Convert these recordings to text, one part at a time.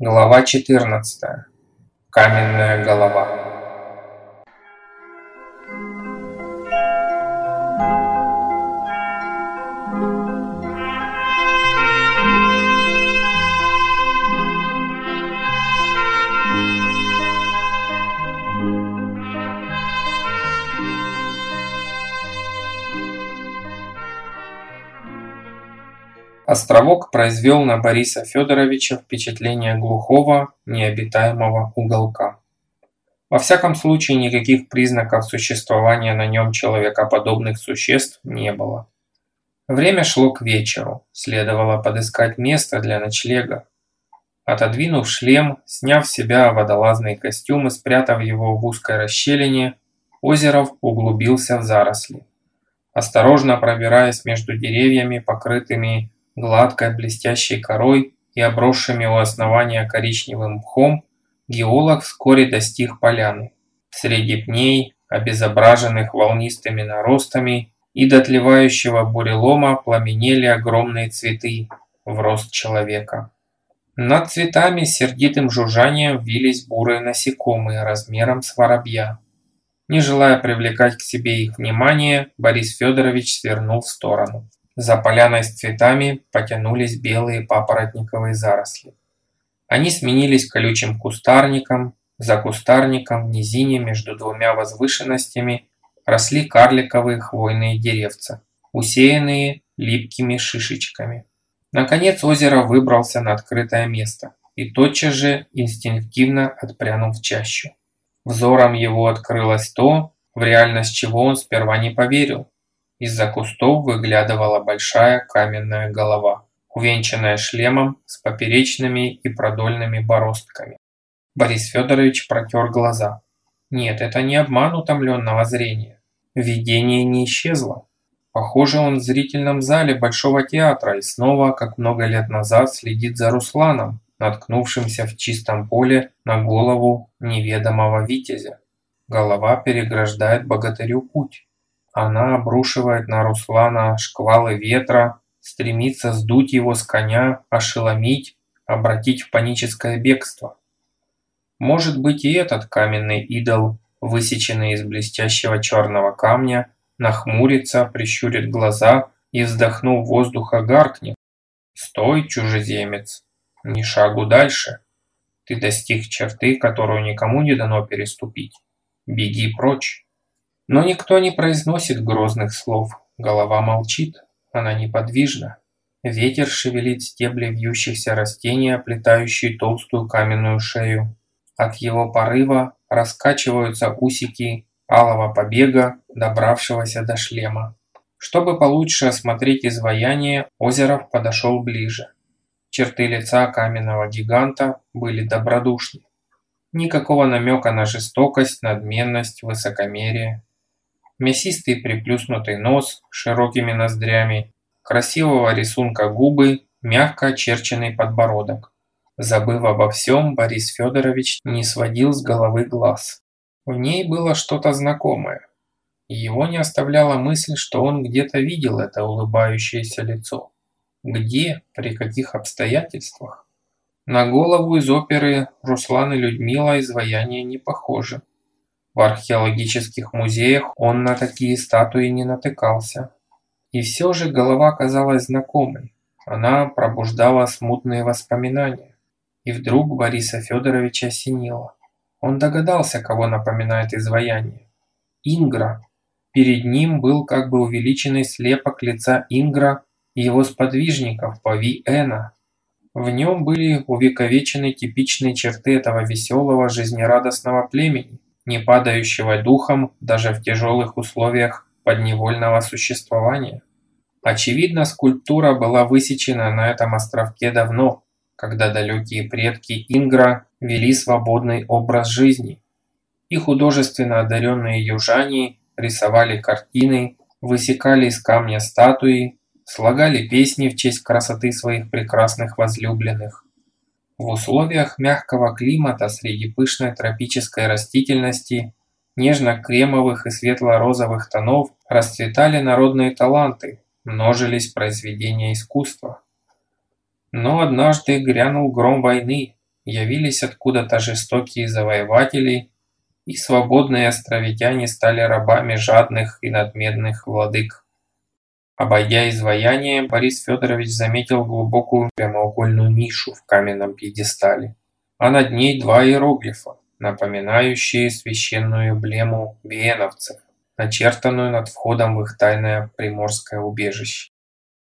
Глава 14. Каменная голова. Островок произвел на Бориса Федоровича впечатление глухого, необитаемого уголка. Во всяком случае, никаких признаков существования на нем человекоподобных существ не было. Время шло к вечеру, следовало подыскать место для ночлега. Отодвинув шлем, сняв с себя водолазный костюм и спрятав его в узкой расщелине, Озеров углубился в заросли. Осторожно пробираясь между деревьями, покрытыми гладкой блестящей корой и обросшими у основания коричневым мхом, геолог вскоре достиг поляны. Среди пней, обезображенных волнистыми наростами и дотлевающего бурелома пламенели огромные цветы в рост человека. Над цветами сердитым жужжанием вились бурые насекомые размером с воробья. Не желая привлекать к себе их внимание, Борис Федорович свернул в сторону. За поляной с цветами потянулись белые папоротниковые заросли. Они сменились колючим кустарником, за кустарником в низине между двумя возвышенностями росли карликовые хвойные деревца, усеянные липкими шишечками. Наконец озеро выбрался на открытое место и тотчас же инстинктивно отпрянул в чащу. Взором его открылось то, в реальность чего он сперва не поверил. Из-за кустов выглядывала большая каменная голова, увенчанная шлемом с поперечными и продольными бороздками. Борис Федорович протер глаза. Нет, это не обман утомленного зрения. Видение не исчезло. Похоже, он в зрительном зале Большого театра и снова, как много лет назад, следит за Русланом, наткнувшимся в чистом поле на голову неведомого витязя. Голова переграждает богатырю путь. Она обрушивает на Руслана шквалы ветра, стремится сдуть его с коня, ошеломить, обратить в паническое бегство. Может быть и этот каменный идол, высеченный из блестящего черного камня, нахмурится, прищурит глаза и, вздохнув воздуха, гаркнет. «Стой, чужеземец! Ни шагу дальше! Ты достиг черты, которую никому не дано переступить. Беги прочь!» Но никто не произносит грозных слов. Голова молчит, она неподвижна. Ветер шевелит стебли вьющихся растений, оплетающие толстую каменную шею. От его порыва раскачиваются усики алого побега, добравшегося до шлема. Чтобы получше осмотреть изваяние, Озеров подошел ближе. Черты лица каменного гиганта были добродушны. Никакого намека на жестокость, надменность, высокомерие. Мясистый приплюснутый нос с широкими ноздрями, красивого рисунка губы, мягко очерченный подбородок. Забыв обо всем, Борис Федорович не сводил с головы глаз. В ней было что-то знакомое. Его не оставляла мысль, что он где-то видел это улыбающееся лицо. Где, при каких обстоятельствах? На голову из оперы Руслан и Людмила изваяние не похоже. В археологических музеях он на такие статуи не натыкался. И все же голова казалась знакомой. Она пробуждала смутные воспоминания. И вдруг Бориса Федоровича осенило. Он догадался, кого напоминает изваяние. Ингра. Перед ним был как бы увеличенный слепок лица Ингра и его сподвижников Пави Эна. В нем были увековечены типичные черты этого веселого, жизнерадостного племени не падающего духом даже в тяжелых условиях подневольного существования. Очевидно, скульптура была высечена на этом островке давно, когда далекие предки Ингра вели свободный образ жизни. И художественно одаренные южане рисовали картины, высекали из камня статуи, слагали песни в честь красоты своих прекрасных возлюбленных. В условиях мягкого климата среди пышной тропической растительности, нежно-кремовых и светло-розовых тонов расцветали народные таланты, множились произведения искусства. Но однажды грянул гром войны, явились откуда-то жестокие завоеватели, и свободные островитяне стали рабами жадных и надменных владык. Обойдя изваяние, Борис Федорович заметил глубокую прямоугольную нишу в каменном пьедестале, а над ней два иероглифа, напоминающие священную эмблему веновцев, начертанную над входом в их тайное приморское убежище.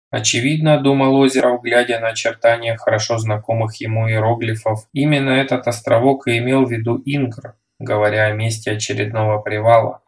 Очевидно, думал Озеров, глядя на очертания хорошо знакомых ему иероглифов, именно этот островок и имел в виду Ингр, говоря о месте очередного привала.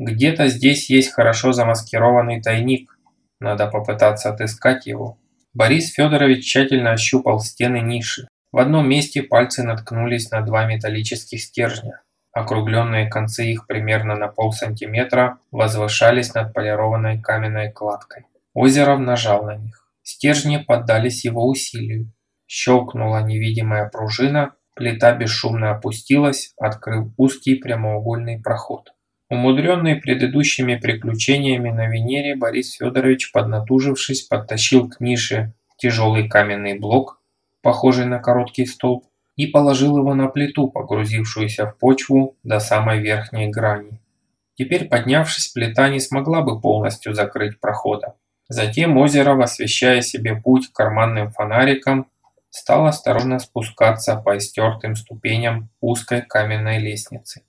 Где-то здесь есть хорошо замаскированный тайник, надо попытаться отыскать его. Борис Федорович тщательно ощупал стены ниши. В одном месте пальцы наткнулись на два металлических стержня. Округленные концы их примерно на полсантиметра возвышались над полированной каменной кладкой. Озеров нажал на них. Стержни поддались его усилию. Щелкнула невидимая пружина, плита бесшумно опустилась, открыв узкий прямоугольный проход. Умудренный предыдущими приключениями на Венере, Борис Федорович, поднатужившись, подтащил к нише тяжелый каменный блок, похожий на короткий столб, и положил его на плиту, погрузившуюся в почву до самой верхней грани. Теперь, поднявшись, плита не смогла бы полностью закрыть прохода. Затем Озеров, освещая себе путь карманным фонариком, стал осторожно спускаться по истертым ступеням узкой каменной лестницы.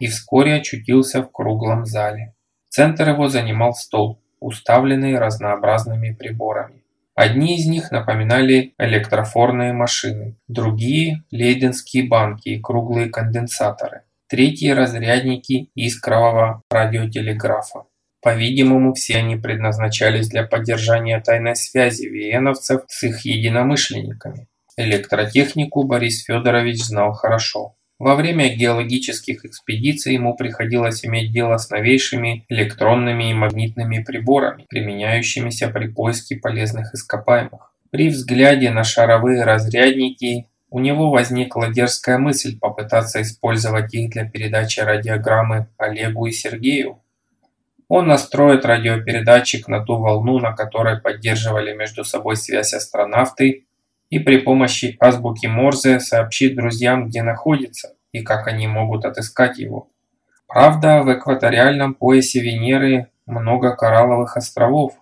И вскоре очутился в круглом зале. Центр его занимал стол, уставленный разнообразными приборами. Одни из них напоминали электрофорные машины, другие – лейденские банки и круглые конденсаторы, третьи – разрядники искрового радиотелеграфа. По-видимому, все они предназначались для поддержания тайной связи виеновцев с их единомышленниками. Электротехнику Борис Федорович знал хорошо. Во время геологических экспедиций ему приходилось иметь дело с новейшими электронными и магнитными приборами, применяющимися при поиске полезных ископаемых. При взгляде на шаровые разрядники у него возникла дерзкая мысль попытаться использовать их для передачи радиограммы Олегу и Сергею. Он настроит радиопередатчик на ту волну, на которой поддерживали между собой связь астронавты, и при помощи азбуки Морзе сообщит друзьям, где находится и как они могут отыскать его. Правда, в экваториальном поясе Венеры много коралловых островов,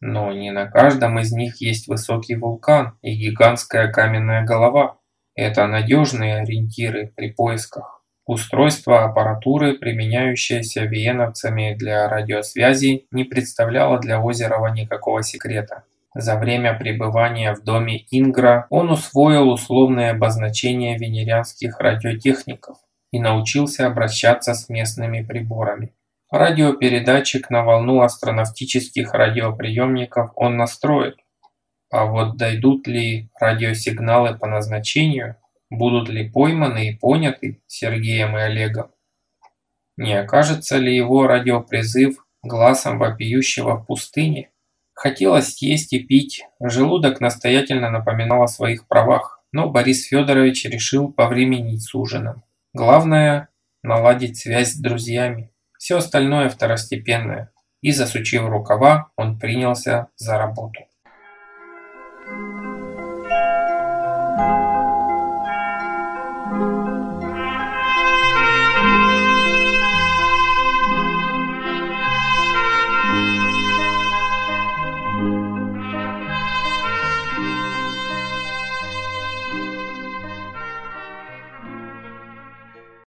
но не на каждом из них есть высокий вулкан и гигантская каменная голова. Это надежные ориентиры при поисках. Устройство аппаратуры, применяющееся виеновцами для радиосвязи, не представляло для Озерова никакого секрета. За время пребывания в доме Ингра он усвоил условные обозначения венерианских радиотехников и научился обращаться с местными приборами. Радиопередатчик на волну астронавтических радиоприемников он настроит, а вот дойдут ли радиосигналы по назначению, Будут ли пойманы и поняты Сергеем и Олегом? Не окажется ли его радиопризыв глазом вопиющего в пустыне? Хотелось есть и пить, желудок настоятельно напоминал о своих правах, но Борис Федорович решил повременить с ужином. Главное – наладить связь с друзьями, все остальное второстепенное. И засучив рукава, он принялся за работу.